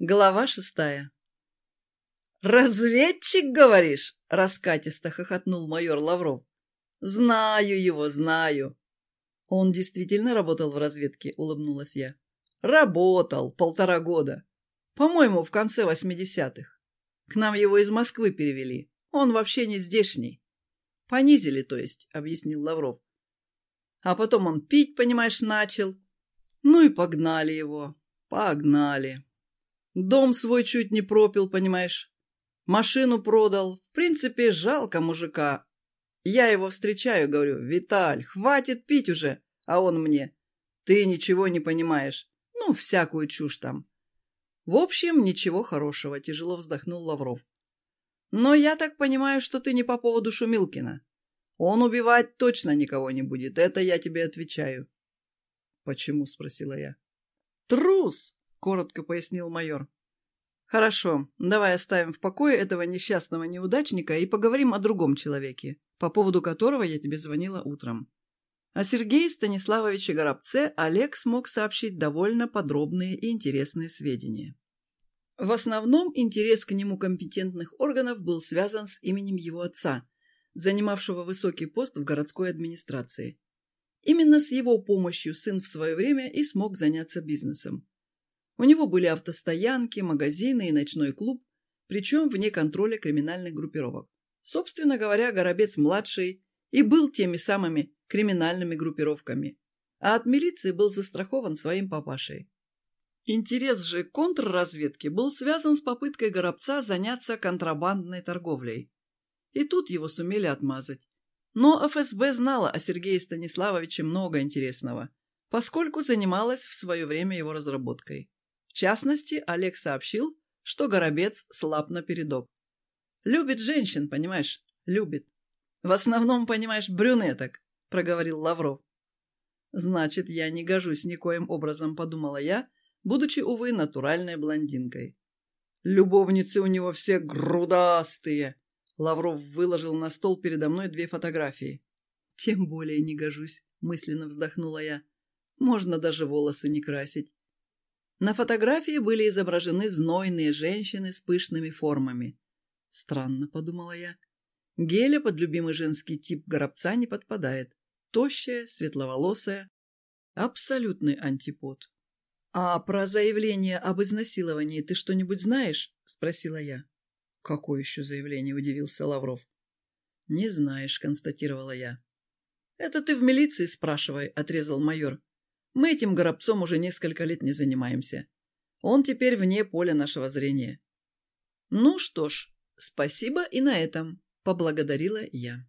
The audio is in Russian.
Глава шестая. «Разведчик, говоришь?» — раскатисто хохотнул майор Лавров. «Знаю его, знаю». «Он действительно работал в разведке?» — улыбнулась я. «Работал полтора года. По-моему, в конце восьмидесятых. К нам его из Москвы перевели. Он вообще не здешний. Понизили, то есть», — объяснил Лавров. А потом он пить, понимаешь, начал. Ну и погнали его. Погнали. Дом свой чуть не пропил, понимаешь. Машину продал. В принципе, жалко мужика. Я его встречаю, говорю, «Виталь, хватит пить уже!» А он мне, «Ты ничего не понимаешь. Ну, всякую чушь там». В общем, ничего хорошего, тяжело вздохнул Лавров. Но я так понимаю, что ты не по поводу Шумилкина. Он убивать точно никого не будет, это я тебе отвечаю. Почему? спросила я. Трус! — коротко пояснил майор. «Хорошо, давай оставим в покое этого несчастного неудачника и поговорим о другом человеке, по поводу которого я тебе звонила утром». О Сергее Станиславовиче Горобце Олег смог сообщить довольно подробные и интересные сведения. В основном интерес к нему компетентных органов был связан с именем его отца, занимавшего высокий пост в городской администрации. Именно с его помощью сын в свое время и смог заняться бизнесом. У него были автостоянки, магазины и ночной клуб, причем вне контроля криминальных группировок. Собственно говоря, Горобец-младший и был теми самыми криминальными группировками, а от милиции был застрахован своим папашей. Интерес же контрразведки был связан с попыткой Горобца заняться контрабандной торговлей. И тут его сумели отмазать. Но ФСБ знала о Сергее Станиславовиче много интересного, поскольку занималась в свое время его разработкой. В частности, Олег сообщил, что Горобец слаб напередок. «Любит женщин, понимаешь? Любит. В основном, понимаешь, брюнеток», — проговорил Лавров. «Значит, я не гожусь никоим образом», — подумала я, будучи, увы, натуральной блондинкой. «Любовницы у него все грудастые», — Лавров выложил на стол передо мной две фотографии. «Тем более не гожусь», — мысленно вздохнула я. «Можно даже волосы не красить. На фотографии были изображены знойные женщины с пышными формами. Странно, подумала я. Геля под любимый женский тип горобца не подпадает. Тощая, светловолосая. Абсолютный антипод. «А про заявление об изнасиловании ты что-нибудь знаешь?» — спросила я. «Какое еще заявление?» — удивился Лавров. «Не знаешь», — констатировала я. «Это ты в милиции спрашивай», — отрезал майор. Мы этим горобцом уже несколько лет не занимаемся. Он теперь вне поля нашего зрения. Ну что ж, спасибо и на этом, поблагодарила я.